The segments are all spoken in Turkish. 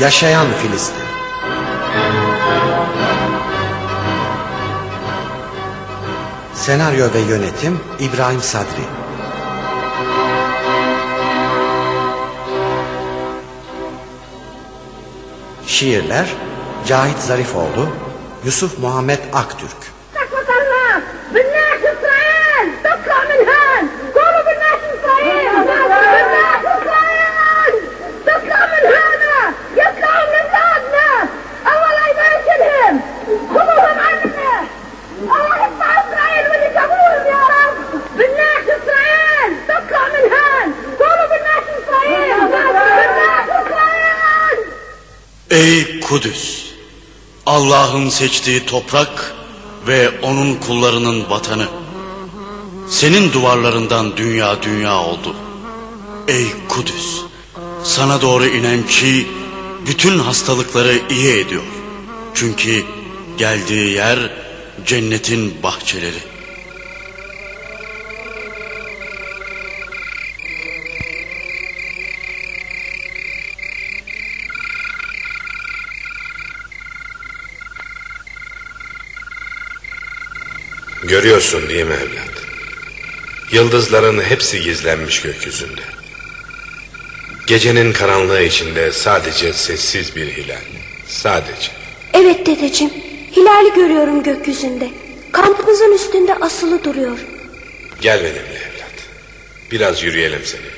Yaşayan Filistin. Senaryo ve yönetim İbrahim Sadri. Şiirler Cahit Zarifoğlu Yusuf Muhammed Aktürk Ey Kudüs! Allah'ın seçtiği toprak ve onun kullarının vatanı. Senin duvarlarından dünya dünya oldu. Ey Kudüs! Sana doğru inen ki bütün hastalıkları iyi ediyor. Çünkü geldiği yer cennetin bahçeleri. Görüyorsun değil mi evlat? Yıldızların hepsi gizlenmiş gökyüzünde. Gecenin karanlığı içinde sadece sessiz bir hilal. Sadece. Evet dedeciğim. Hilali görüyorum gökyüzünde. Kampımızın üstünde asılı duruyor. Gel benimle evlat. Biraz yürüyelim seninle.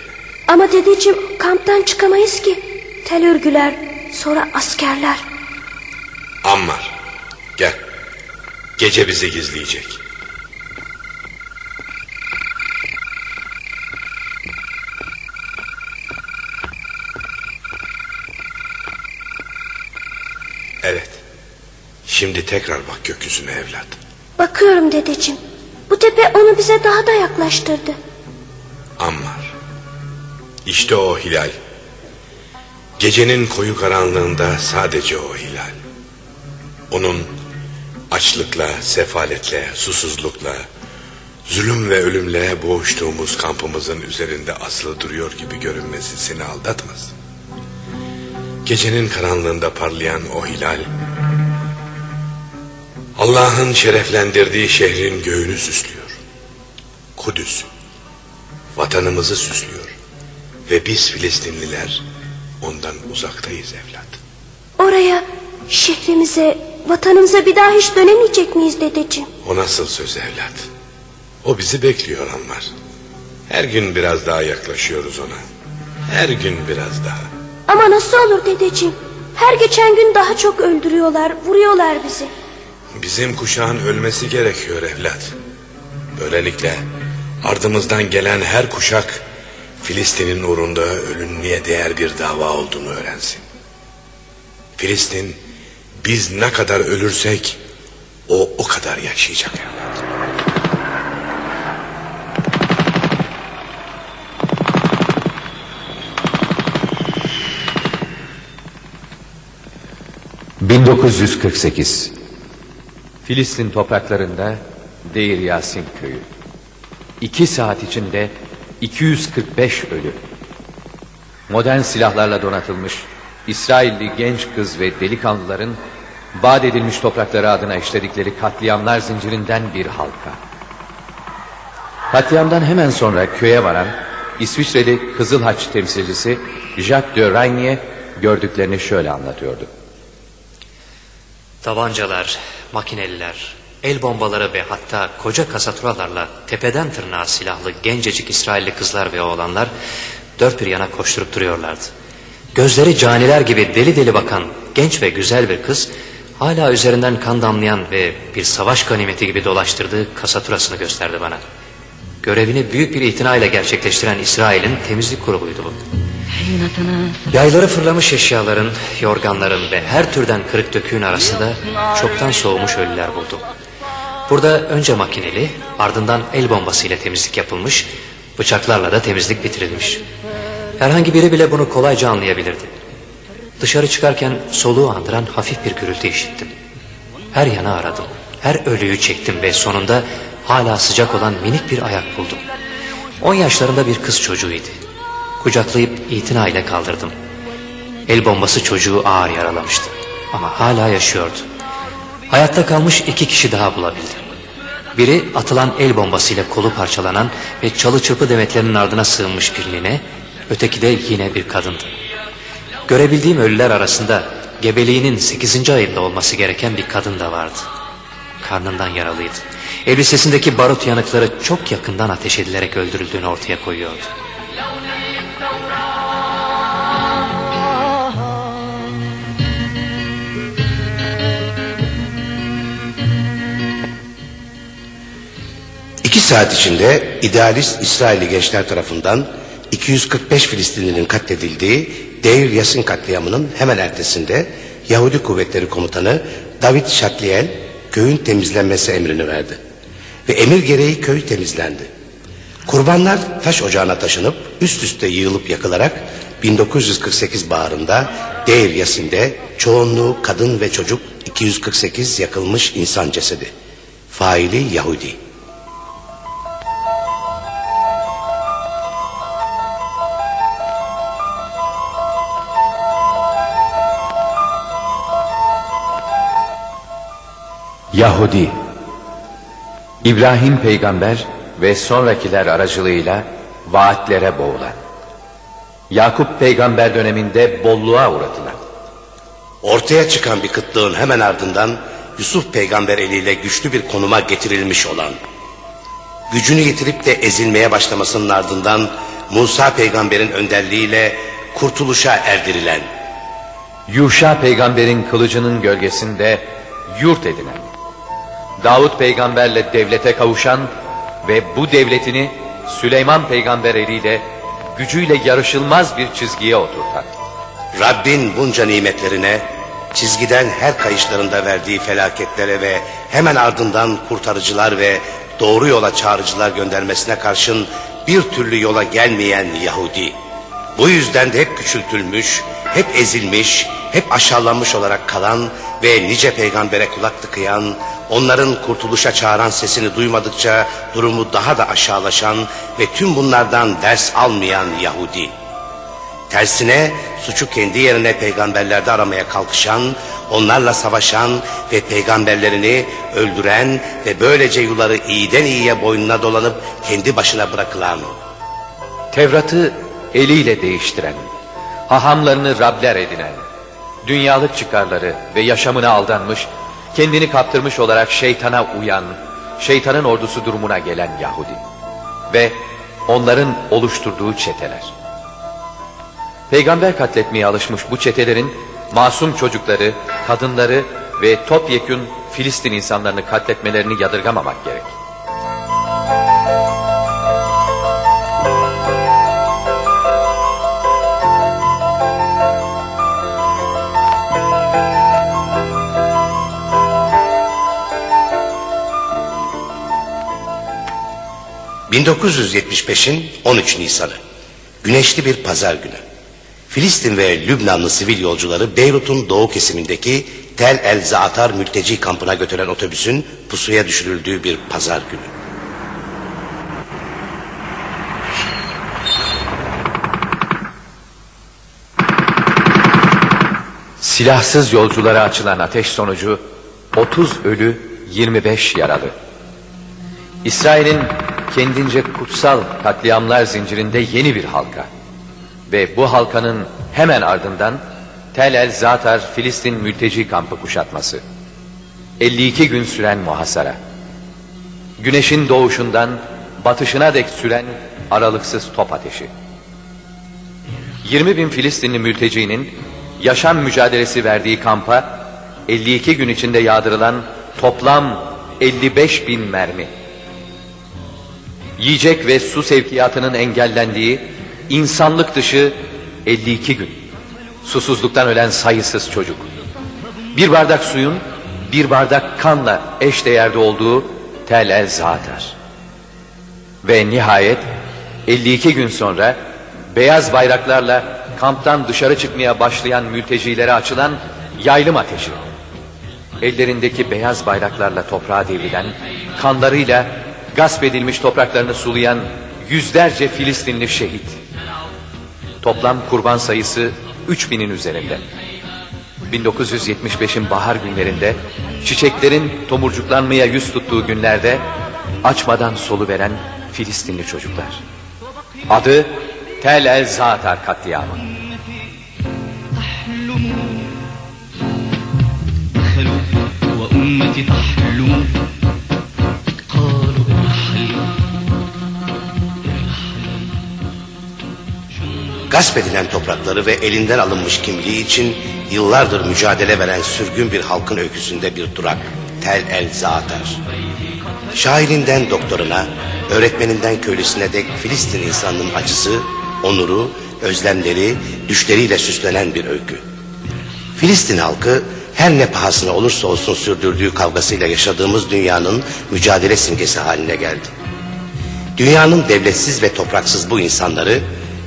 Ama dedeciğim kamptan çıkamayız ki. Tel örgüler, sonra askerler. Ammar gel. Gece bizi gizleyecek. Evet. Şimdi tekrar bak gökyüzüne evlat. Bakıyorum dedeciğim. Bu tepe onu bize daha da yaklaştırdı. Ammar. İşte o hilal. Gecenin koyu karanlığında sadece o hilal. Onun açlıkla, sefaletle, susuzlukla, zulüm ve ölümle boğuştuğumuz kampımızın üzerinde asılı duruyor gibi görünmesi seni aldatmaz. Gecenin karanlığında parlayan o hilal, Allah'ın şereflendirdiği şehrin göğünü süslüyor. Kudüs, vatanımızı süslüyor. Ve biz Filistinliler ondan uzaktayız evlat. Oraya, şehrimize, vatanımıza bir daha hiç dönemeyecek miyiz dedeciğim? O nasıl söz evlat? O bizi bekliyor Ammar. Her gün biraz daha yaklaşıyoruz ona. Her gün biraz daha. Ama nasıl olur dedeciğim? Her geçen gün daha çok öldürüyorlar, vuruyorlar bizi. Bizim kuşağın ölmesi gerekiyor evlat. Böylelikle ardımızdan gelen her kuşak Filistin'in uğrunda ölünmeye değer bir dava olduğunu öğrensin. Filistin biz ne kadar ölürsek o o kadar yaşayacak evlat. ...1948 Filistin topraklarında Deir Yasin köyü. İki saat içinde 245 ölü. Modern silahlarla donatılmış İsrailli genç kız ve delikanlıların vaat edilmiş toprakları adına işledikleri katliamlar zincirinden bir halka. Katliamdan hemen sonra köye varan İsviçreli Kızıl Haç temsilcisi Jacques de Ragnier gördüklerini şöyle anlatıyordu. Tabancalar, makineliler, el bombaları ve hatta koca kasaturalarla tepeden tırnağa silahlı gencecik İsrailli kızlar ve oğlanlar dört bir yana koşturup duruyorlardı. Gözleri caniler gibi deli deli bakan genç ve güzel bir kız hala üzerinden kan damlayan ve bir savaş ganimeti gibi dolaştırdığı kasaturasını gösterdi bana. Görevini büyük bir itinayla gerçekleştiren İsrail'in temizlik grubuydu bu. Yayları fırlamış eşyaların, yorganların ve her türden kırık döküğün arasında çoktan soğumuş ölüler buldum. Burada önce makineli, ardından el bombasıyla temizlik yapılmış, bıçaklarla da temizlik bitirilmiş. Herhangi biri bile bunu kolayca anlayabilirdi. Dışarı çıkarken soluğu andıran hafif bir gürültü işittim. Her yana aradım, her ölüyü çektim ve sonunda hala sıcak olan minik bir ayak buldum. On yaşlarında bir kız çocuğuydu. Kucaklayıp itina ile kaldırdım. El bombası çocuğu ağır yaralamıştı. Ama hala yaşıyordu. Hayatta kalmış iki kişi daha bulabildi. Biri atılan el bombasıyla kolu parçalanan ve çalı çırpı demetlerinin ardına sığınmış bir nine, öteki de yine bir kadındı. Görebildiğim ölüler arasında gebeliğinin 8. ayında olması gereken bir kadın da vardı. Karnından yaralıydı. Elbisesindeki barut yanıkları çok yakından ateş edilerek öldürüldüğünü ortaya koyuyordu. İki saat içinde idealist İsrailli gençler tarafından 245 Filistinlinin katledildiği Deir Yasin katliamının hemen ertesinde Yahudi kuvvetleri komutanı David Şatliel köyün temizlenmesi emrini verdi. Ve emir gereği köy temizlendi. Kurbanlar taş ocağına taşınıp üst üste yığılıp yakılarak 1948 baharında Deir Yasin'de çoğunluğu kadın ve çocuk 248 yakılmış insan cesedi. Faili Yahudi. Yahudi İbrahim peygamber ve sonrakiler aracılığıyla vaatlere boğulan. Yakup peygamber döneminde bolluğa uğratılan. Ortaya çıkan bir kıtlığın hemen ardından Yusuf peygamber eliyle güçlü bir konuma getirilmiş olan, gücünü yitirip de ezilmeye başlamasının ardından Musa peygamberin önderliğiyle kurtuluşa erdirilen, Yuşa peygamberin kılıcının gölgesinde yurt edinen. Davut peygamberle devlete kavuşan ve bu devletini Süleyman peygamber eliyle gücüyle yarışılmaz bir çizgiye oturtan. Rabbin bunca nimetlerine, çizgiden her kayışlarında verdiği felaketlere ve hemen ardından kurtarıcılar ve doğru yola çağrıcılar göndermesine karşın bir türlü yola gelmeyen Yahudi. Bu yüzden de hep küçültülmüş, hep ezilmiş, hep aşağılanmış olarak kalan ve nice peygambere kulak tıkayan, onların kurtuluşa çağıran sesini duymadıkça durumu daha da aşağılaşan ve tüm bunlardan ders almayan Yahudi. Tersine suçu kendi yerine peygamberlerde aramaya kalkışan, onlarla savaşan ve peygamberlerini öldüren ve böylece yuları iyiden iyiye boynuna dolanıp kendi başına bırakılan. Tevrat'ı eliyle değiştiren, hahamlarını Rabler edinen, dünyalık çıkarları ve yaşamına aldanmış, kendini kaptırmış olarak şeytana uyan, şeytanın ordusu durumuna gelen Yahudi ve onların oluşturduğu çeteler. Peygamber katletmeye alışmış bu çetelerin masum çocukları, kadınları ve topyekün Filistin insanlarını katletmelerini yadırgamamak gerek. ...1975'in 13 Nisan'ı. Güneşli bir pazar günü. Filistin ve Lübnanlı sivil yolcuları Beyrut'un doğu kesimindeki Tel El Zaatar mülteci kampına götüren otobüsün pusuya düşürüldüğü bir pazar günü. Silahsız yolculara açılan ateş sonucu 30 ölü 25 yaralı. İsrail'in kendince kutsal katliamlar zincirinde yeni bir halka. Ve bu halkanın hemen ardından Tel El Zatar Filistin mülteci kampı kuşatması. 52 gün süren muhasara. Güneşin doğuşundan batışına dek süren aralıksız top ateşi. 20 bin Filistinli mültecinin yaşam mücadelesi verdiği kampa 52 gün içinde yağdırılan toplam 55 bin mermi. Yiyecek ve su sevkiyatının engellendiği insanlık dışı 52 gün. Susuzluktan ölen sayısız çocuk. Bir bardak suyun bir bardak kanla eş değerde olduğu Tel El Zatar. Ve nihayet 52 gün sonra beyaz bayraklarla kamptan dışarı çıkmaya başlayan mültecilere açılan yaylım ateşi. Ellerindeki beyaz bayraklarla toprağa devrilen, kanlarıyla gasp edilmiş topraklarını sulayan yüzlerce Filistinli şehit. Toplam kurban sayısı 3000'in üzerinde. 1975'in bahar günlerinde çiçeklerin tomurcuklanmaya yüz tuttuğu günlerde açmadan solu veren Filistinli çocuklar. Adı Tel El Zatar katliamı. دخلوا وأمتي تحلم Gasp edilen toprakları ve elinden alınmış kimliği için yıllardır mücadele veren sürgün bir halkın öyküsünde bir durak. Tel El Zatar. Şairinden doktoruna, öğretmeninden köylüsüne dek Filistin insanının acısı, onuru, özlemleri, düşleriyle süslenen bir öykü. Filistin halkı her ne pahasına olursa olsun sürdürdüğü kavgasıyla yaşadığımız dünyanın mücadele simgesi haline geldi. Dünyanın devletsiz ve topraksız bu insanları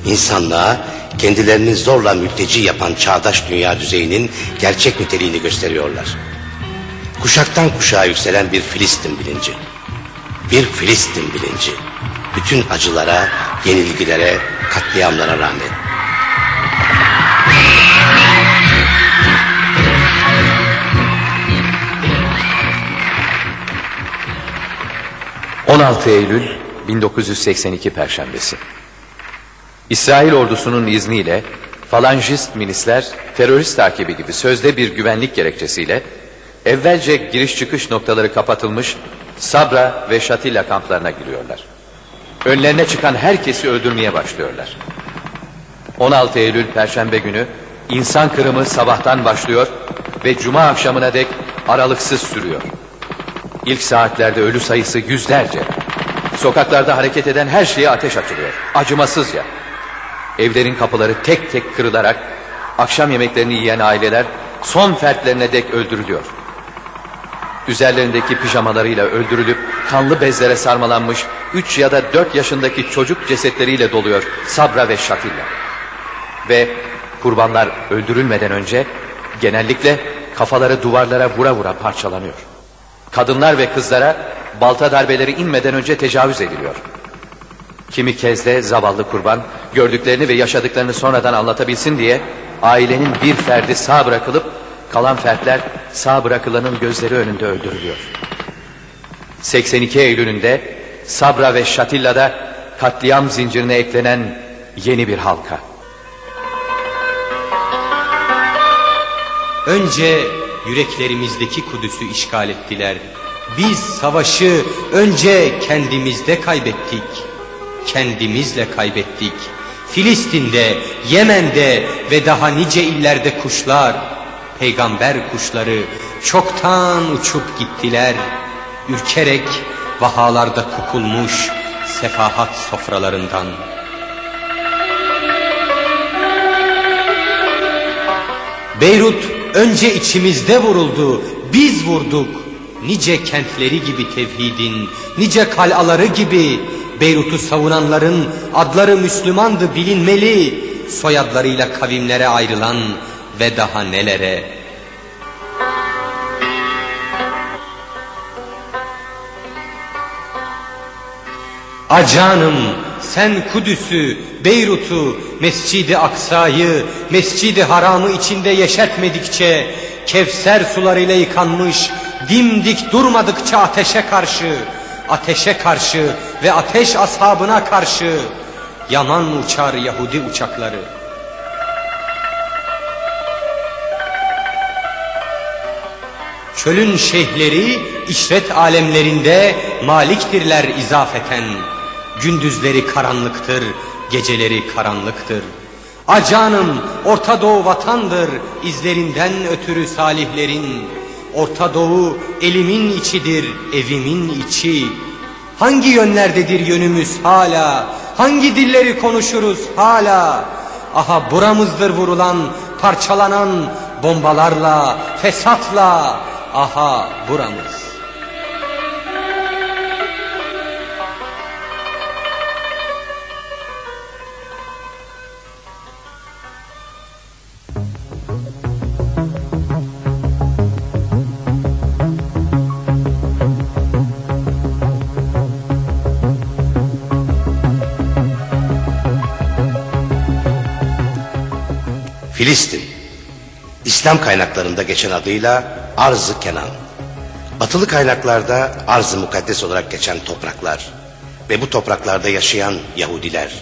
insanlığa kendilerini zorla mülteci yapan çağdaş dünya düzeyinin gerçek niteliğini gösteriyorlar. Kuşaktan kuşağa yükselen bir Filistin bilinci. Bir Filistin bilinci. Bütün acılara, yenilgilere, katliamlara rağmen. ...16 Eylül 1982 Perşembesi. İsrail ordusunun izniyle falanjist milisler terörist takibi gibi sözde bir güvenlik gerekçesiyle evvelce giriş çıkış noktaları kapatılmış Sabra ve Şatilla kamplarına giriyorlar. Önlerine çıkan herkesi öldürmeye başlıyorlar. 16 Eylül Perşembe günü insan kırımı sabahtan başlıyor ve cuma akşamına dek aralıksız sürüyor. İlk saatlerde ölü sayısı yüzlerce. Sokaklarda hareket eden her şeye ateş açılıyor. Acımasızca. Evlerin kapıları tek tek kırılarak akşam yemeklerini yiyen aileler son fertlerine dek öldürülüyor. Üzerlerindeki pijamalarıyla öldürülüp kanlı bezlere sarmalanmış 3 ya da 4 yaşındaki çocuk cesetleriyle doluyor Sabra ve Şatilla. Ve kurbanlar öldürülmeden önce genellikle kafaları duvarlara vura vura parçalanıyor. Kadınlar ve kızlara balta darbeleri inmeden önce tecavüz ediliyor. Kimi kez de zavallı kurban gördüklerini ve yaşadıklarını sonradan anlatabilsin diye ailenin bir ferdi sağ bırakılıp kalan fertler sağ bırakılanın gözleri önünde öldürülüyor. 82 Eylül'ünde Sabra ve Şatilla'da katliam zincirine eklenen yeni bir halka. Önce yüreklerimizdeki Kudüs'ü işgal ettiler. Biz savaşı önce kendimizde kaybettik. Kendimizle kaybettik. Filistin'de, Yemen'de ve daha nice illerde kuşlar, peygamber kuşları çoktan uçup gittiler. Ürkerek vahalarda kukulmuş sefahat sofralarından. Beyrut önce içimizde vuruldu, biz vurduk. Nice kentleri gibi tevhidin, nice kalaları gibi Beyrut'u savunanların adları Müslümandı bilinmeli. Soyadlarıyla kavimlere ayrılan ve daha nelere. Acanım sen Kudüs'ü, Beyrut'u, Mescidi Aksa'yı, Mescidi Haram'ı içinde yeşertmedikçe, Kevser sularıyla yıkanmış, dimdik durmadıkça ateşe karşı, ateşe karşı ve ateş ashabına karşı, yaman uçar Yahudi uçakları. Çölün şeyhleri işret alemlerinde maliktirler izafeten. Gündüzleri karanlıktır, geceleri karanlıktır. Acanım Orta Doğu vatandır, izlerinden ötürü salihlerin. Orta Doğu elimin içidir, evimin içi. Hangi yönlerdedir yönümüz hala? Hangi dilleri konuşuruz hala? Aha buramızdır vurulan, parçalanan bombalarla, fesatla. Aha buramız. Filistin. İslam kaynaklarında geçen adıyla Arz-ı Kenan. Batılı kaynaklarda Arz-ı Mukaddes olarak geçen topraklar ve bu topraklarda yaşayan Yahudiler.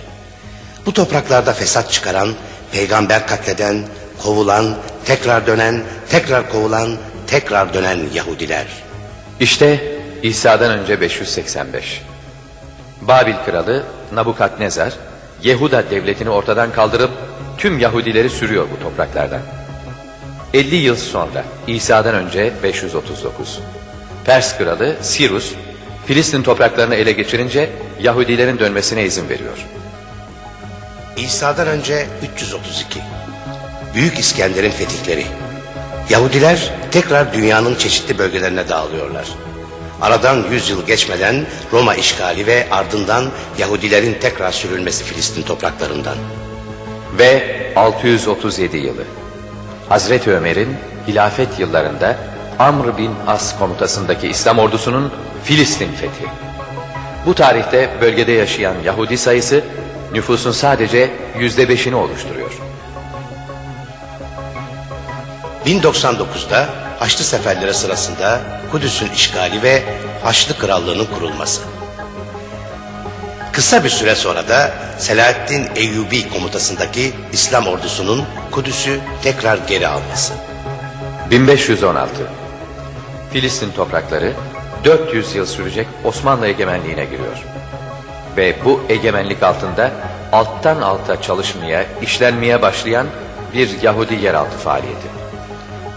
Bu topraklarda fesat çıkaran, peygamber katleden, kovulan, tekrar dönen, tekrar kovulan, tekrar dönen Yahudiler. İşte İsa'dan önce 585. Babil kralı Nabukadnezar, Yehuda devletini ortadan kaldırıp tüm Yahudileri sürüyor bu topraklardan. 50 yıl sonra İsa'dan önce 539. Pers kralı Sirus, Filistin topraklarını ele geçirince Yahudilerin dönmesine izin veriyor. İsa'dan önce 332. Büyük İskender'in fetihleri. Yahudiler tekrar dünyanın çeşitli bölgelerine dağılıyorlar. Aradan 100 yıl geçmeden Roma işgali ve ardından Yahudilerin tekrar sürülmesi Filistin topraklarından. Ve 637 yılı. Hazreti Ömer'in hilafet yıllarında Amr bin As komutasındaki İslam ordusunun Filistin fethi. Bu tarihte bölgede yaşayan Yahudi sayısı nüfusun sadece yüzde beşini oluşturuyor. 1099'da Haçlı seferleri sırasında Kudüs'ün işgali ve Haçlı Krallığı'nın kurulması. Kısa bir süre sonra da Selahaddin Eyyubi komutasındaki İslam ordusunun Kudüs'ü tekrar geri alması. 1516 Filistin toprakları 400 yıl sürecek Osmanlı egemenliğine giriyor. Ve bu egemenlik altında alttan alta çalışmaya, işlenmeye başlayan bir Yahudi yeraltı faaliyeti.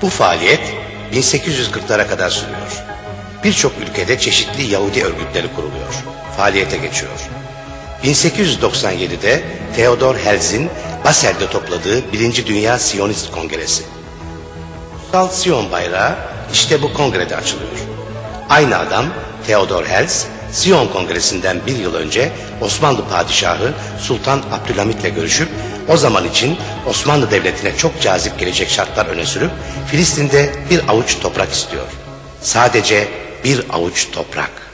Bu faaliyet 1840'lara kadar sürüyor. Birçok ülkede çeşitli Yahudi örgütleri kuruluyor. Faaliyete geçiyor. 1897'de Theodor Herzl'in Basel'de topladığı 1. Dünya Siyonist Kongresi. Kutsal Siyon bayrağı işte bu kongrede açılıyor. Aynı adam Theodor Herzl, Siyon Kongresi'nden bir yıl önce Osmanlı Padişahı Sultan Abdülhamit'le görüşüp o zaman için Osmanlı Devleti'ne çok cazip gelecek şartlar öne sürüp Filistin'de bir avuç toprak istiyor. Sadece bir avuç toprak.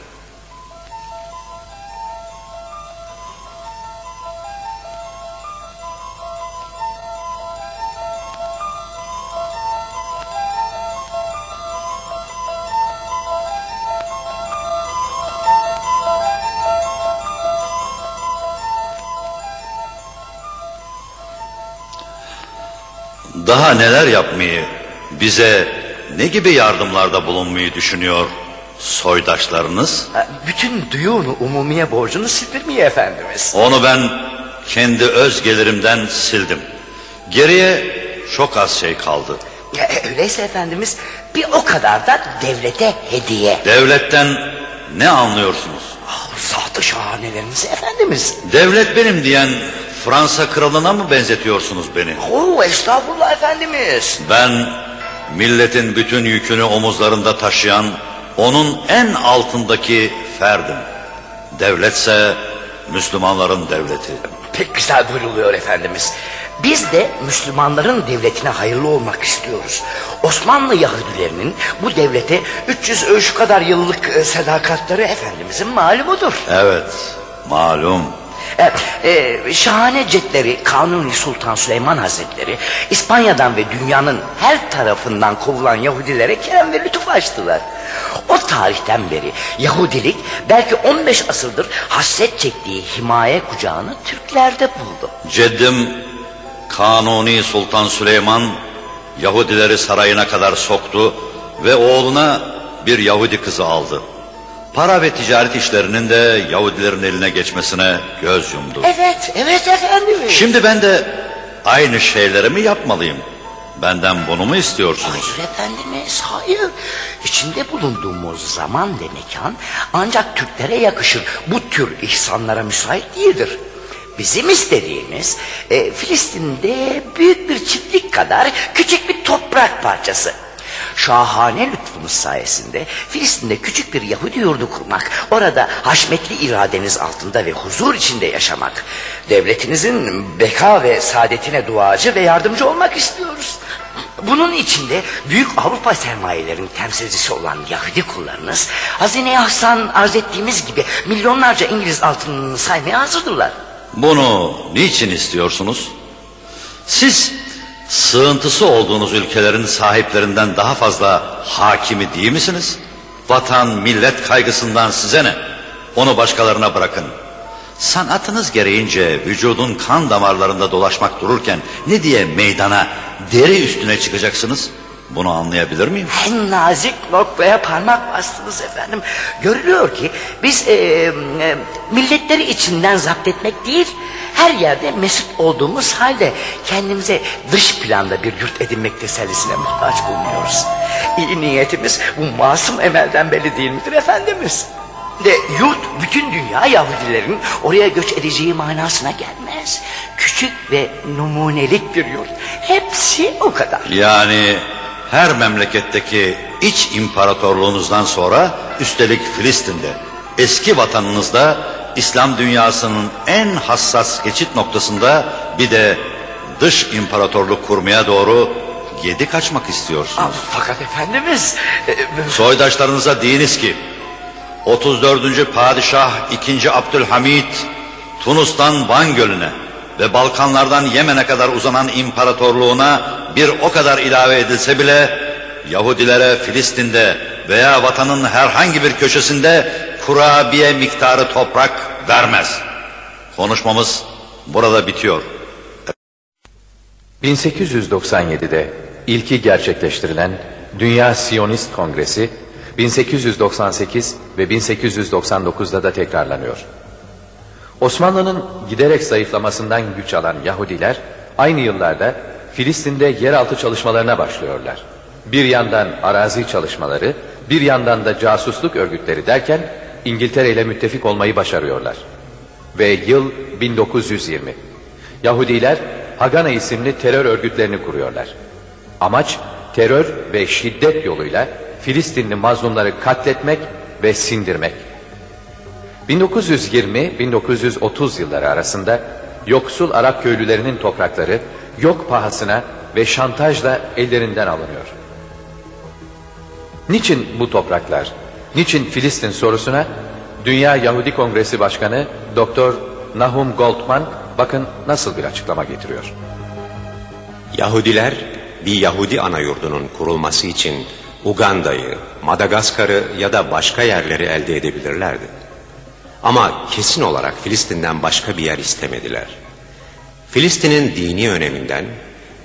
Daha neler yapmayı, bize ne gibi yardımlarda bulunmayı düşünüyor soydaşlarınız? Bütün duyunu umumiye borcunu sildirmeye efendimiz. Onu ben kendi öz gelirimden sildim. Geriye çok az şey kaldı. Ya, öyleyse efendimiz bir o kadar da devlete hediye. Devletten ne anlıyorsunuz? Ah, Sahtı şahanelerinizi efendimiz. Devlet benim diyen Fransa kralına mı benzetiyorsunuz beni? Oo, estağfurullah efendimiz. Ben milletin bütün yükünü omuzlarında taşıyan onun en altındaki ferdim. Devletse Müslümanların devleti. Pek güzel buyruluyor efendimiz. Biz de Müslümanların devletine hayırlı olmak istiyoruz. Osmanlı Yahudilerinin bu devlete 300 ölçü kadar yıllık e, sadakatleri efendimizin malumudur. Evet, malum. E, e, şahane cetleri Kanuni Sultan Süleyman Hazretleri İspanya'dan ve dünyanın her tarafından kovulan Yahudilere kerem ve lütuf açtılar. O tarihten beri Yahudilik belki 15 asırdır hasret çektiği himaye kucağını Türklerde buldu. Ceddim Kanuni Sultan Süleyman Yahudileri sarayına kadar soktu ve oğluna bir Yahudi kızı aldı. Para ve ticaret işlerinin de Yahudilerin eline geçmesine göz yumdu. Evet, evet efendimiz. Şimdi ben de aynı şeyleri mi yapmalıyım? Benden bunu mu istiyorsunuz? Hayır efendimiz, hayır. İçinde bulunduğumuz zaman ve mekan ancak Türklere yakışır. Bu tür ihsanlara müsait değildir. Bizim istediğimiz e, Filistin'de büyük bir çiftlik kadar küçük bir toprak parçası. Şahane lütfunuz sayesinde Filistin'de küçük bir Yahudi yurdu kurmak, orada haşmetli iradeniz altında ve huzur içinde yaşamak, devletinizin beka ve saadetine duacı ve yardımcı olmak istiyoruz. Bunun içinde büyük Avrupa sermayelerin temsilcisi olan Yahudi kullarınız, hazine Hasan arz ettiğimiz gibi milyonlarca İngiliz altınını saymaya hazırdırlar. Bunu niçin istiyorsunuz? Siz Sığıntısı olduğunuz ülkelerin sahiplerinden daha fazla hakimi değil misiniz? Vatan, millet kaygısından size ne? Onu başkalarına bırakın. Sanatınız gereğince vücudun kan damarlarında dolaşmak dururken ne diye meydana deri üstüne çıkacaksınız? Bunu anlayabilir miyim? En nazik noktaya parmak bastınız efendim. Görülüyor ki biz e, e, milletleri içinden zapt etmek değil, her yerde mesut olduğumuz halde kendimize dış planda bir yurt edinmek tesellisine muhtaç bulunuyoruz. İyi niyetimiz bu masum emelden belli değil midir efendimiz? De yurt bütün dünya Yahudilerin oraya göç edeceği manasına gelmez. Küçük ve numunelik bir yurt. Hepsi o kadar. Yani her memleketteki iç imparatorluğunuzdan sonra üstelik Filistin'de eski vatanınızda İslam dünyasının en hassas geçit noktasında bir de dış imparatorluk kurmaya doğru yedi kaçmak istiyorsunuz. Fakat efendimiz... e, Soydaşlarınıza deyiniz ki 34. Padişah 2. Abdülhamit Tunus'tan Van Gölü'ne ve Balkanlardan Yemen'e kadar uzanan imparatorluğuna bir o kadar ilave edilse bile Yahudilere Filistin'de veya vatanın herhangi bir köşesinde kurabiye miktarı toprak vermez. Konuşmamız burada bitiyor. 1897'de ilki gerçekleştirilen Dünya Siyonist Kongresi 1898 ve 1899'da da tekrarlanıyor. Osmanlı'nın giderek zayıflamasından güç alan Yahudiler aynı yıllarda Filistin'de yeraltı çalışmalarına başlıyorlar. Bir yandan arazi çalışmaları, bir yandan da casusluk örgütleri derken İngiltere ile müttefik olmayı başarıyorlar. Ve yıl 1920. Yahudiler Hagana isimli terör örgütlerini kuruyorlar. Amaç terör ve şiddet yoluyla Filistinli mazlumları katletmek ve sindirmek. 1920-1930 yılları arasında yoksul Arap köylülerinin toprakları yok pahasına ve şantajla ellerinden alınıyor. Niçin bu topraklar? Niçin Filistin sorusuna Dünya Yahudi Kongresi Başkanı Doktor Nahum Goldman bakın nasıl bir açıklama getiriyor. Yahudiler bir Yahudi ana yurdunun kurulması için Uganda'yı, Madagaskar'ı ya da başka yerleri elde edebilirlerdi. Ama kesin olarak Filistin'den başka bir yer istemediler. Filistin'in dini öneminden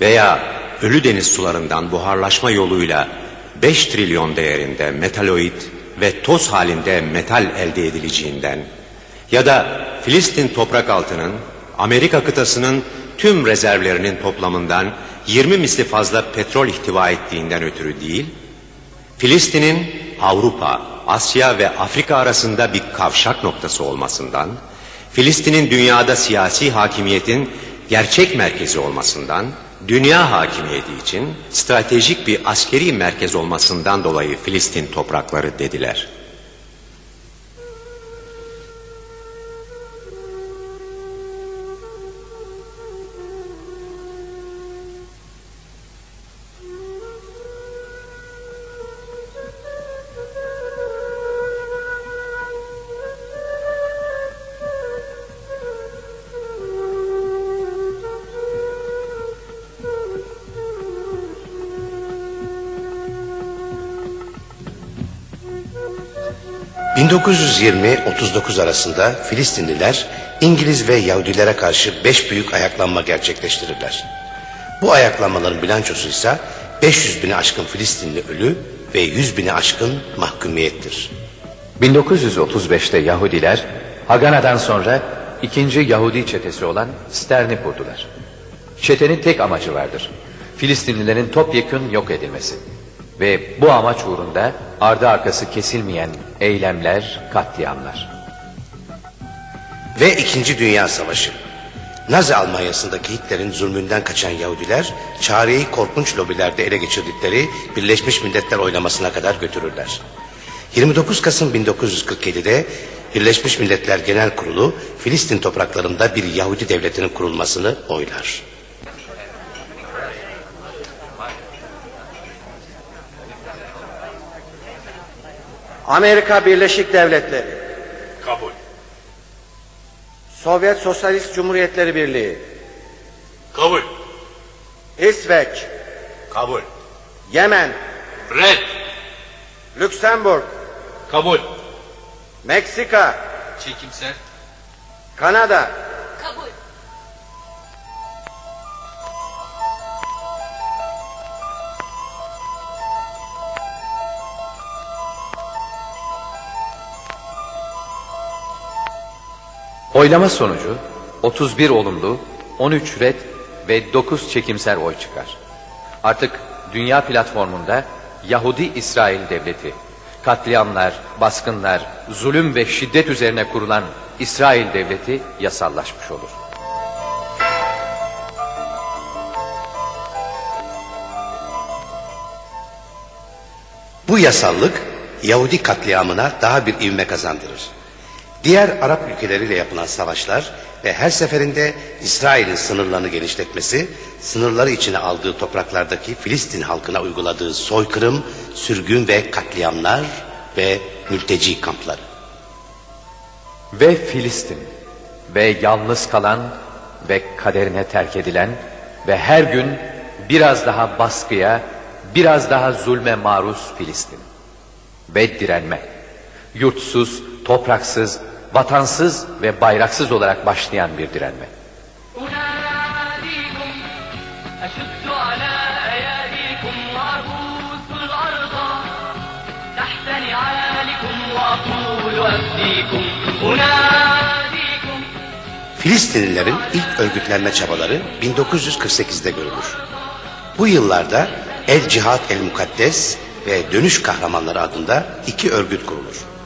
veya Ölü Deniz sularından buharlaşma yoluyla 5 trilyon değerinde metaloid ve toz halinde metal elde edileceğinden ya da Filistin toprak altının Amerika kıtasının tüm rezervlerinin toplamından 20 misli fazla petrol ihtiva ettiğinden ötürü değil, Filistin'in Avrupa, Asya ve Afrika arasında bir kavşak noktası olmasından, Filistin'in dünyada siyasi hakimiyetin gerçek merkezi olmasından, dünya hakimiyeti için stratejik bir askeri merkez olmasından dolayı Filistin toprakları dediler. ...1920-39 arasında Filistinliler İngiliz ve Yahudilere karşı beş büyük ayaklanma gerçekleştirirler. Bu ayaklanmaların bilançosu ise 500 bini aşkın Filistinli ölü ve 100 bini aşkın mahkumiyettir. 1935'te Yahudiler Hagana'dan sonra ikinci Yahudi çetesi olan Stern'i kurdular. Çetenin tek amacı vardır. Filistinlilerin topyekün yok edilmesi. Ve bu amaç uğrunda ardı arkası kesilmeyen eylemler, katliamlar. Ve İkinci Dünya Savaşı. Nazi Almanyası'ndaki Hitler'in zulmünden kaçan Yahudiler çareyi korkunç lobilerde ele geçirdikleri Birleşmiş Milletler oylamasına kadar götürürler. 29 Kasım 1947'de Birleşmiş Milletler Genel Kurulu Filistin topraklarında bir Yahudi devletinin kurulmasını oylar. Amerika Birleşik Devletleri, Kabul. Sovyet Sosyalist Cumhuriyetleri Birliği, Kabul. İsveç, Kabul. Yemen, Red. Lüksemburg, Kabul. Meksika, Çekimser. Kanada, Oylama sonucu 31 olumlu, 13 red ve 9 çekimser oy çıkar. Artık dünya platformunda Yahudi İsrail devleti, katliamlar, baskınlar, zulüm ve şiddet üzerine kurulan İsrail devleti yasallaşmış olur. Bu yasallık Yahudi katliamına daha bir ivme kazandırır. Diğer Arap ülkeleriyle yapılan savaşlar ve her seferinde İsrail'in sınırlarını genişletmesi, sınırları içine aldığı topraklardaki Filistin halkına uyguladığı soykırım, sürgün ve katliamlar ve mülteci kampları. Ve Filistin ve yalnız kalan ve kaderine terk edilen ve her gün biraz daha baskıya, biraz daha zulme maruz Filistin. Ve direnme. Yurtsuz, topraksız, vatansız ve bayraksız olarak başlayan bir direnme. Filistinlilerin ilk örgütlenme çabaları 1948'de görülür. Bu yıllarda El Cihat El Mukaddes ve Dönüş Kahramanları adında iki örgüt kurulur.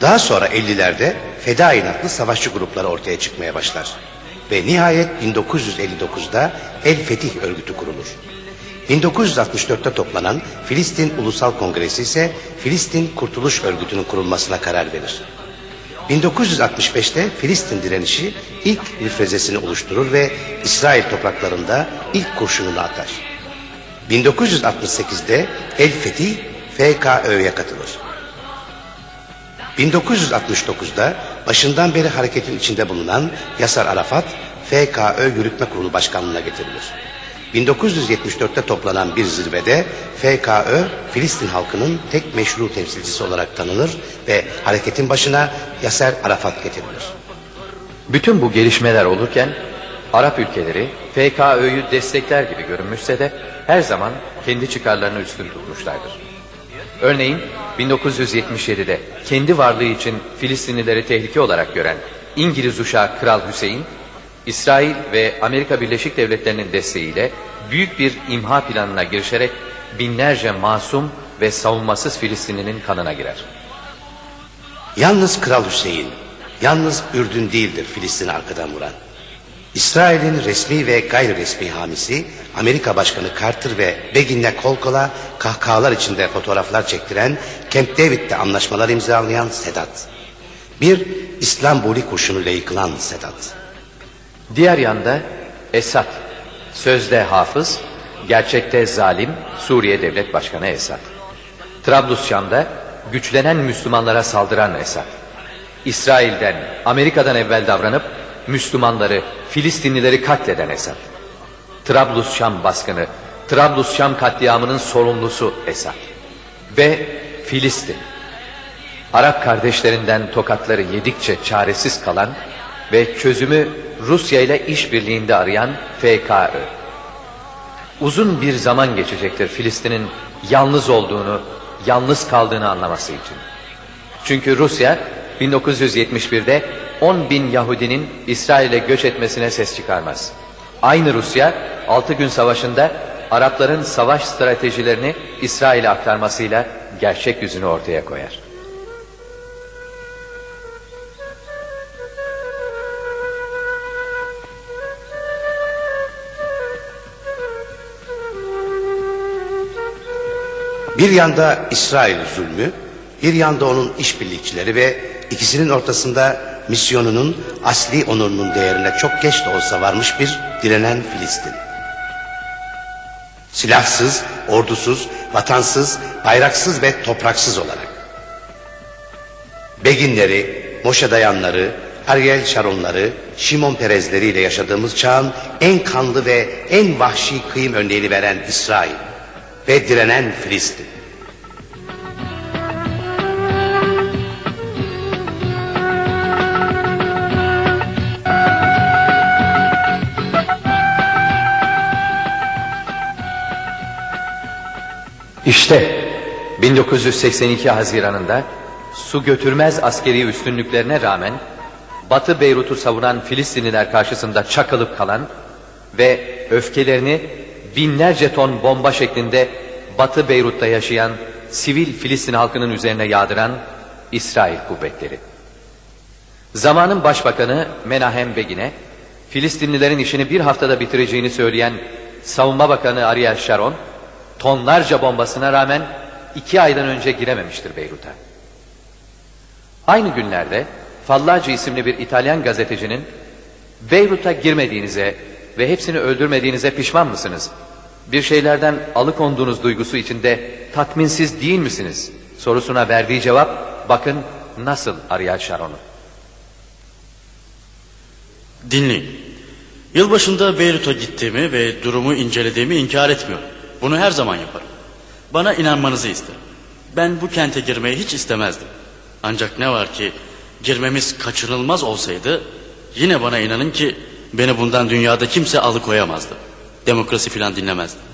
Daha sonra 50'lerde Fedai adlı savaşçı grupları ortaya çıkmaya başlar. Ve nihayet 1959'da El Fetih örgütü kurulur. 1964'te toplanan Filistin Ulusal Kongresi ise Filistin Kurtuluş Örgütü'nün kurulmasına karar verir. 1965'te Filistin direnişi ilk müfrezesini oluşturur ve İsrail topraklarında ilk kurşununu atar. 1968'de El Fetih FKÖ'ye katılır. 1969'da başından beri hareketin içinde bulunan Yasar Arafat FKÖ Yürütme Kurulu Başkanlığı'na getirilir. 1974'te toplanan bir zirvede FKÖ Filistin halkının tek meşru temsilcisi olarak tanınır ve hareketin başına Yaser Arafat getirilir. Bütün bu gelişmeler olurken Arap ülkeleri FKÖ'yü destekler gibi görünmüşse de her zaman kendi çıkarlarını üstün tutmuşlardır. Örneğin 1977'de kendi varlığı için Filistinlileri tehlike olarak gören İngiliz uşağı Kral Hüseyin, İsrail ve Amerika Birleşik Devletleri'nin desteğiyle büyük bir imha planına girişerek binlerce masum ve savunmasız Filistinlinin kanına girer. Yalnız Kral Hüseyin, yalnız Ürdün değildir Filistin'i arkadan vuran. İsrail'in resmi ve gayri resmi hamisi Amerika Başkanı Carter ve Begin'le kol kola kahkahalar içinde fotoğraflar çektiren Camp David'de anlaşmalar imzalayan Sedat. Bir İslambuli kurşunuyla yıkılan Sedat. Diğer yanda Esad, sözde hafız, gerçekte zalim Suriye Devlet Başkanı Esad. Trablusşam'da güçlenen Müslümanlara saldıran Esad. İsrail'den, Amerika'dan evvel davranıp Müslümanları, Filistinlileri katleden Esad. Trablus-Şam baskını, Trablus-Şam katliamının sorumlusu Esad. Ve Filistin. Arap kardeşlerinden tokatları yedikçe çaresiz kalan ve çözümü Rusya ile işbirliğinde arayan FKÖ. Uzun bir zaman geçecektir Filistin'in yalnız olduğunu, yalnız kaldığını anlaması için. Çünkü Rusya 1971'de 10 bin Yahudinin İsrail'e göç etmesine ses çıkarmaz. Aynı Rusya 6 gün savaşında Arapların savaş stratejilerini İsrail'e aktarmasıyla gerçek yüzünü ortaya koyar. Bir yanda İsrail zulmü, bir yanda onun işbirlikçileri ve ikisinin ortasında misyonunun asli onurunun değerine çok geç de olsa varmış bir direnen Filistin. Silahsız, ordusuz, vatansız, bayraksız ve topraksız olarak. Beginleri, Moşe dayanları, Ariel Sharon'ları, Şimon Perez'leri ile yaşadığımız çağın en kanlı ve en vahşi kıyım örneğini veren İsrail ve direnen Filistin. İşte 1982 Haziran'ında su götürmez askeri üstünlüklerine rağmen Batı Beyrut'u savunan Filistinliler karşısında çakılıp kalan ve öfkelerini binlerce ton bomba şeklinde Batı Beyrut'ta yaşayan sivil Filistin halkının üzerine yağdıran İsrail kuvvetleri. Zamanın başbakanı Menahem Begin'e Filistinlilerin işini bir haftada bitireceğini söyleyen Savunma Bakanı Ariel Sharon tonlarca bombasına rağmen iki aydan önce girememiştir Beyrut'a. Aynı günlerde Fallaci isimli bir İtalyan gazetecinin Beyrut'a girmediğinize ve hepsini öldürmediğinize pişman mısınız? Bir şeylerden alıkonduğunuz duygusu içinde tatminsiz değil misiniz? Sorusuna verdiği cevap bakın nasıl Ariel Sharon'u. Dinleyin. Yılbaşında Beyrut'a gittiğimi ve durumu incelediğimi inkar etmiyorum. Bunu her zaman yaparım. Bana inanmanızı isterim. Ben bu kente girmeyi hiç istemezdim. Ancak ne var ki girmemiz kaçınılmaz olsaydı yine bana inanın ki beni bundan dünyada kimse alıkoyamazdı. Demokrasi filan dinlemezdi.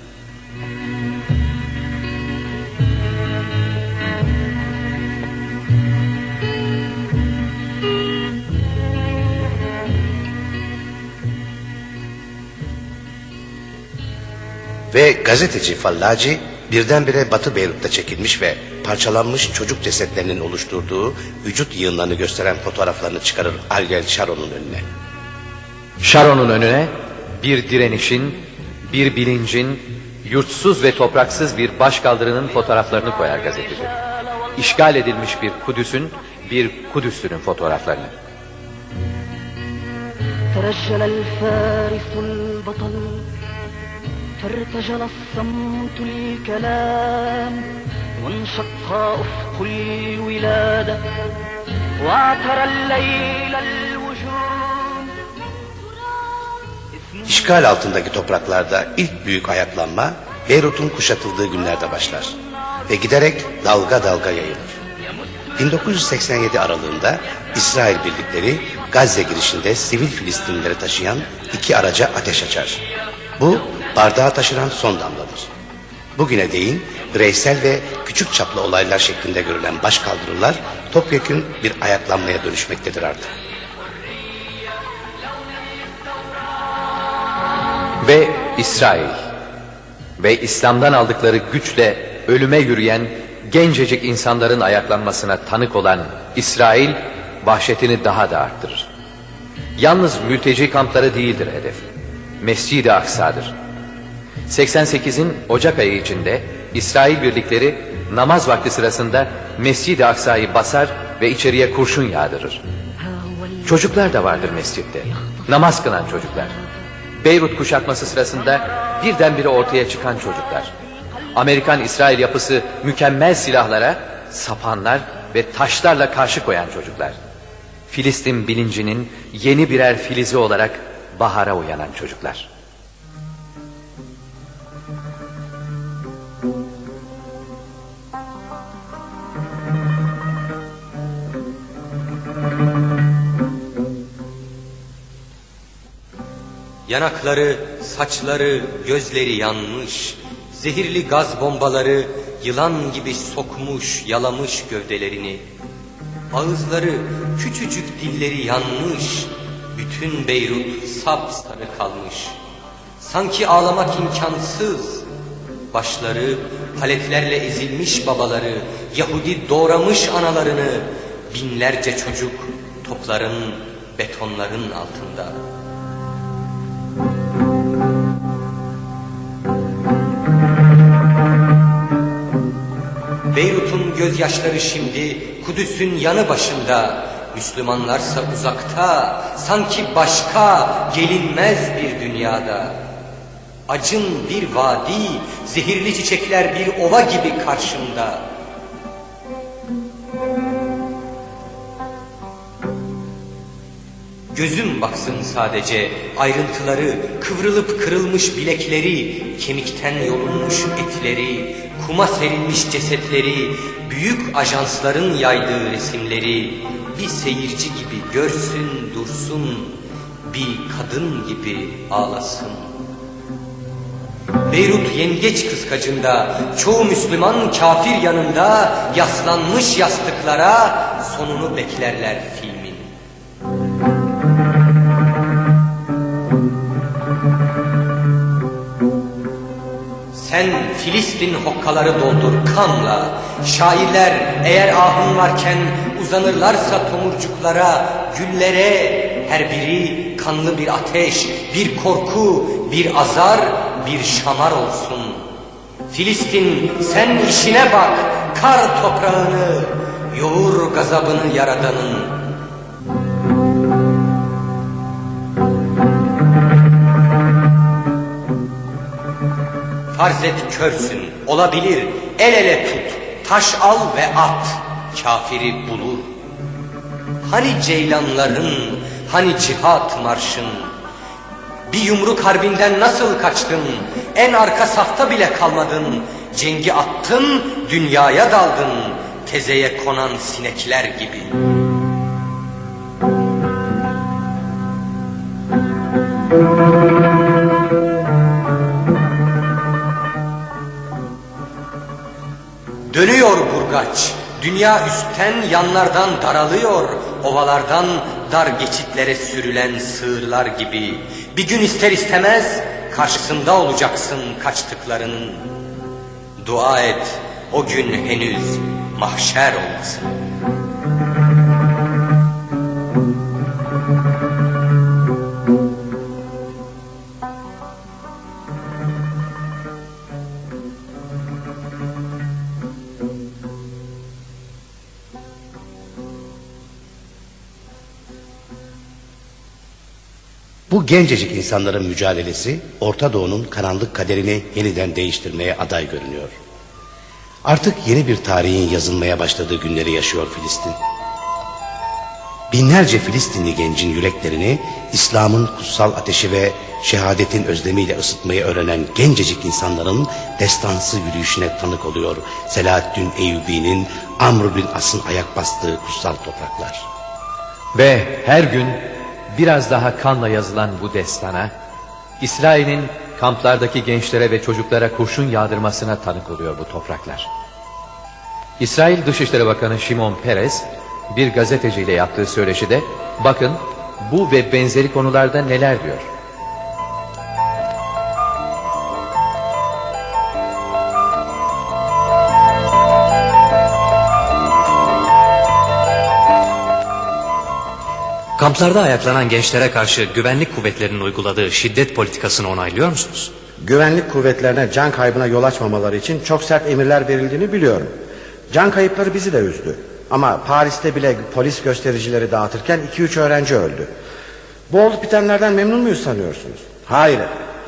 Ve gazeteci Fallaci birdenbire Batı Beyrut'ta çekilmiş ve parçalanmış çocuk cesetlerinin oluşturduğu vücut yığınlarını gösteren fotoğraflarını çıkarır Ariel Sharon'un önüne. Sharon'un önüne bir direnişin, bir bilincin, yurtsuz ve topraksız bir başkaldırının fotoğraflarını koyar gazeteci. İşgal edilmiş bir Kudüs'ün, bir Kudüslünün fotoğraflarını. ترجل الفارس البطل فارتجل الصمت الكلام وانشق أفق الولادة واعترى الليل الوجود İşgal altındaki topraklarda ilk büyük ayaklanma Beyrut'un kuşatıldığı günlerde başlar ve giderek dalga dalga yayılır. 1987 aralığında İsrail birlikleri Gazze girişinde sivil Filistinlileri taşıyan iki araca ateş açar. Bu bardağa taşıran son damladır. Bugüne değin bireysel ve küçük çaplı olaylar şeklinde görülen başkaldırılar topyekün bir ayaklanmaya dönüşmektedir artık. Ve İsrail ve İslam'dan aldıkları güçle ölüme yürüyen gencecik insanların ayaklanmasına tanık olan İsrail vahşetini daha da arttırır. Yalnız mülteci kampları değildir hedef. Mescid-i Aksa'dır. 88'in Ocak ayı içinde İsrail birlikleri namaz vakti sırasında Mescid-i Aksa'yı basar ve içeriye kurşun yağdırır. Çocuklar da vardır mescitte. Namaz kılan çocuklar. Beyrut kuşatması sırasında birdenbire ortaya çıkan çocuklar. Amerikan-İsrail yapısı mükemmel silahlara, sapanlar ve taşlarla karşı koyan çocuklar. Filistin bilincinin yeni birer filizi olarak bahara uyanan çocuklar. Yanakları, saçları, gözleri yanmış, zehirli gaz bombaları yılan gibi sokmuş, yalamış gövdelerini. Ağızları, küçücük dilleri yanmış, bütün Beyrut sapsarı kalmış. Sanki ağlamak imkansız, başları paletlerle ezilmiş babaları, Yahudi doğramış analarını, binlerce çocuk topların, betonların altında. Beyrut'un gözyaşları şimdi Kudüs'ün yanı başında. Müslümanlarsa uzakta, sanki başka, gelinmez bir dünyada. Acın bir vadi, zehirli çiçekler bir ova gibi karşımda. Gözüm baksın sadece ayrıntıları, kıvrılıp kırılmış bilekleri, kemikten yolunmuş etleri, kuma serilmiş cesetleri, büyük ajansların yaydığı resimleri, bir seyirci gibi görsün dursun, bir kadın gibi ağlasın. Beyrut yengeç kıskacında, çoğu Müslüman kafir yanında, yaslanmış yastıklara sonunu beklerler filmin. Sen Filistin hokkaları doldur kanla. Şairler eğer ahın varken uzanırlarsa tomurcuklara, güllere her biri kanlı bir ateş, bir korku, bir azar, bir şamar olsun. Filistin sen işine bak, kar toprağını, yoğur gazabını yaradanın. Farz et körsün, olabilir, el ele tut, taş al ve at, kafiri bulur. Hani ceylanların, hani cihat marşın, bir yumruk harbinden nasıl kaçtın, en arka safta bile kalmadın, cengi attın, dünyaya daldın, tezeye konan sinekler gibi. Dünya üstten yanlardan daralıyor, ovalardan dar geçitlere sürülen sığırlar gibi. Bir gün ister istemez karşısında olacaksın kaçtıklarının. Dua et o gün henüz mahşer olmasın. Gencecik insanların mücadelesi Orta Doğu'nun karanlık kaderini yeniden değiştirmeye aday görünüyor. Artık yeni bir tarihin yazılmaya başladığı günleri yaşıyor Filistin. Binlerce Filistinli gencin yüreklerini İslam'ın kutsal ateşi ve şehadetin özlemiyle ısıtmayı öğrenen gencecik insanların destansı yürüyüşüne tanık oluyor Selahaddin Eyyubi'nin Amr bin As'ın ayak bastığı kutsal topraklar. Ve her gün biraz daha kanla yazılan bu destana, İsrail'in kamplardaki gençlere ve çocuklara kurşun yağdırmasına tanık oluyor bu topraklar. İsrail Dışişleri Bakanı Şimon Peres, bir gazeteciyle yaptığı söyleşide, bakın bu ve benzeri konularda neler diyor. Kamplarda ayaklanan gençlere karşı güvenlik kuvvetlerinin uyguladığı şiddet politikasını onaylıyor musunuz? Güvenlik kuvvetlerine can kaybına yol açmamaları için çok sert emirler verildiğini biliyorum. Can kayıpları bizi de üzdü. Ama Paris'te bile polis göstericileri dağıtırken 2-3 öğrenci öldü. Bu olup bitenlerden memnun muyuz sanıyorsunuz? Hayır.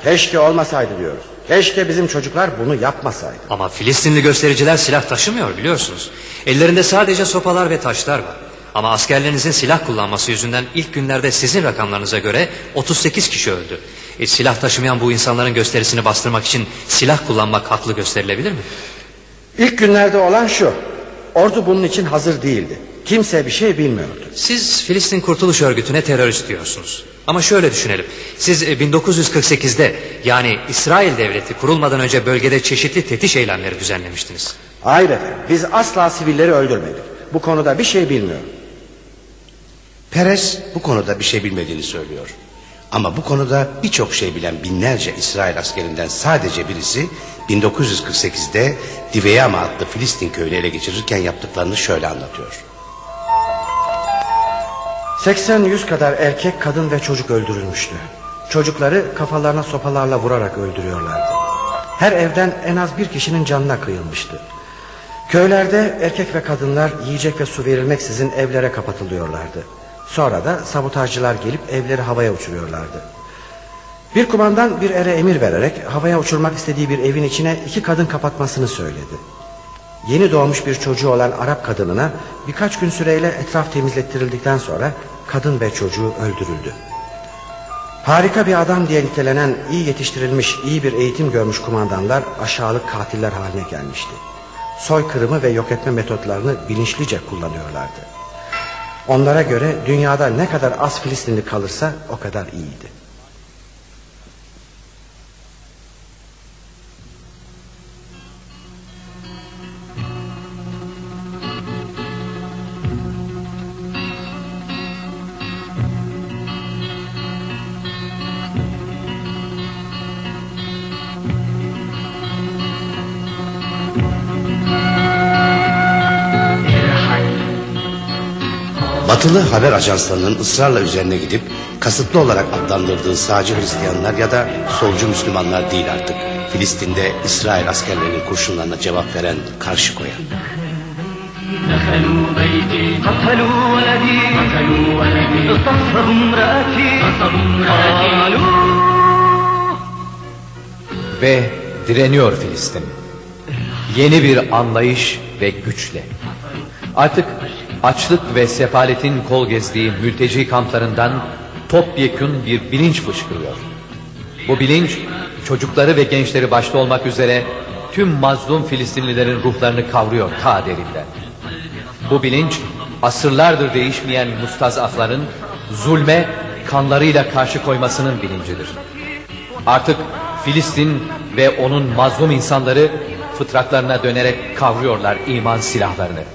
Keşke olmasaydı diyoruz. Keşke bizim çocuklar bunu yapmasaydı. Ama Filistinli göstericiler silah taşımıyor biliyorsunuz. Ellerinde sadece sopalar ve taşlar var. Ama askerlerinizin silah kullanması yüzünden ilk günlerde sizin rakamlarınıza göre 38 kişi öldü. E, silah taşımayan bu insanların gösterisini bastırmak için silah kullanmak haklı gösterilebilir mi? İlk günlerde olan şu. Ordu bunun için hazır değildi. Kimse bir şey bilmiyordu. Siz Filistin Kurtuluş Örgütü'ne terörist diyorsunuz. Ama şöyle düşünelim. Siz e, 1948'de yani İsrail Devleti kurulmadan önce bölgede çeşitli tetiş eylemleri düzenlemiştiniz. Hayır efendim. Biz asla sivilleri öldürmedik. Bu konuda bir şey bilmiyorum. Peres bu konuda bir şey bilmediğini söylüyor. Ama bu konuda birçok şey bilen binlerce İsrail askerinden sadece birisi 1948'de Diveyama adlı Filistin köyünü ele geçirirken yaptıklarını şöyle anlatıyor. 80-100 kadar erkek, kadın ve çocuk öldürülmüştü. Çocukları kafalarına sopalarla vurarak öldürüyorlardı. Her evden en az bir kişinin canına kıyılmıştı. Köylerde erkek ve kadınlar yiyecek ve su verilmeksizin evlere kapatılıyorlardı. Sonra da sabotajcılar gelip evleri havaya uçuruyorlardı. Bir kumandan bir ere emir vererek havaya uçurmak istediği bir evin içine iki kadın kapatmasını söyledi. Yeni doğmuş bir çocuğu olan Arap kadınına birkaç gün süreyle etraf temizlettirildikten sonra kadın ve çocuğu öldürüldü. Harika bir adam diye nitelenen iyi yetiştirilmiş, iyi bir eğitim görmüş kumandanlar aşağılık katiller haline gelmişti. Soykırımı ve yok etme metotlarını bilinçlice kullanıyorlardı. Onlara göre dünyada ne kadar az Filistinli kalırsa o kadar iyiydi. haber ajanslarının ısrarla üzerine gidip kasıtlı olarak adlandırdığı sağcı Hristiyanlar ya da solcu Müslümanlar değil artık. Filistin'de İsrail askerlerinin kurşunlarına cevap veren, karşı koyan. دخلوا بيتي قتلوا ولدي قتلوا ولدي اغتصبوا امرأتي اغتصبوا امرأتي قالوا Ve direniyor Filistin. Yeni bir anlayış ve güçle. Artık açlık ve sefaletin kol gezdiği mülteci kamplarından topyekün bir bilinç fışkırıyor. Bu bilinç çocukları ve gençleri başta olmak üzere tüm mazlum Filistinlilerin ruhlarını kavruyor ta derinden. Bu bilinç asırlardır değişmeyen mustazafların zulme kanlarıyla karşı koymasının bilincidir. Artık Filistin ve onun mazlum insanları fıtratlarına dönerek kavruyorlar iman silahlarını.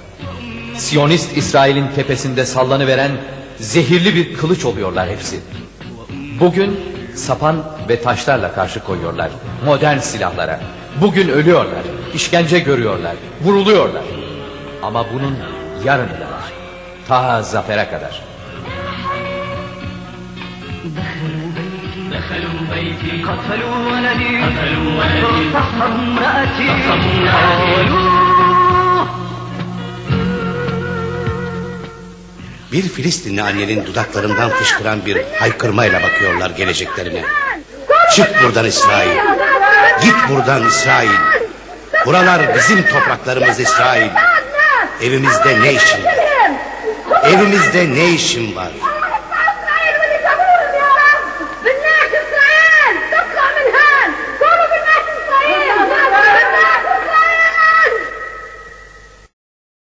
Siyonist İsrail'in tepesinde sallanıveren zehirli bir kılıç oluyorlar hepsi. Bugün sapan ve taşlarla karşı koyuyorlar modern silahlara. Bugün ölüyorlar, işkence görüyorlar, vuruluyorlar. Ama bunun yarını da var. Ta zafere kadar. دخلوا بيتي قتلوا ولدي قتلوا ولدي اغتصبوا امرأتي قالوا Bir Filistinli annenin dudaklarından fışkıran bir haykırmayla bakıyorlar geleceklerine. Çık buradan İsrail. Git buradan İsrail. Buralar bizim topraklarımız İsrail. Evimizde ne işin var? Evimizde ne işin var?